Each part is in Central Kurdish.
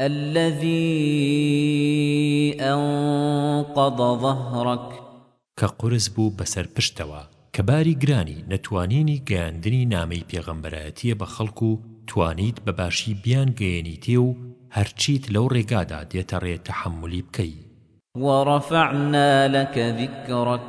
الذی انقض ظهرک کە قورس بوو بەسەر پشتتەوە، کە باری گرانی نەتوانینی گەیاندنی نامەی پێغەمبەرایەتییە بە خەڵک و توانیت بە باشی بیان گەیەنیتێ و هەرچیت لەو ڕێگادا دێتە ڕێ تەحەمولی بکەی. ورفعنا لک ذکرک.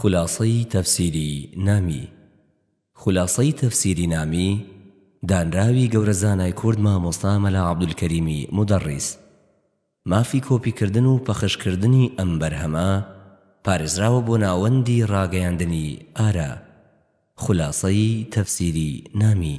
خولاسەی تەفسیری نامی خولاسەی تەفسیری نامی دانراوی گەورە زانای کورد مامۆستا مەلا عەبدولکەریمی مودەڕیس. مافی کۆپی کردن و پەخش کردنی ئەم بەرهەمە پارێزراوە بۆ ناوەندی ڕاگەیاندنی ئارا. خولاسەی تەفسیری نامی.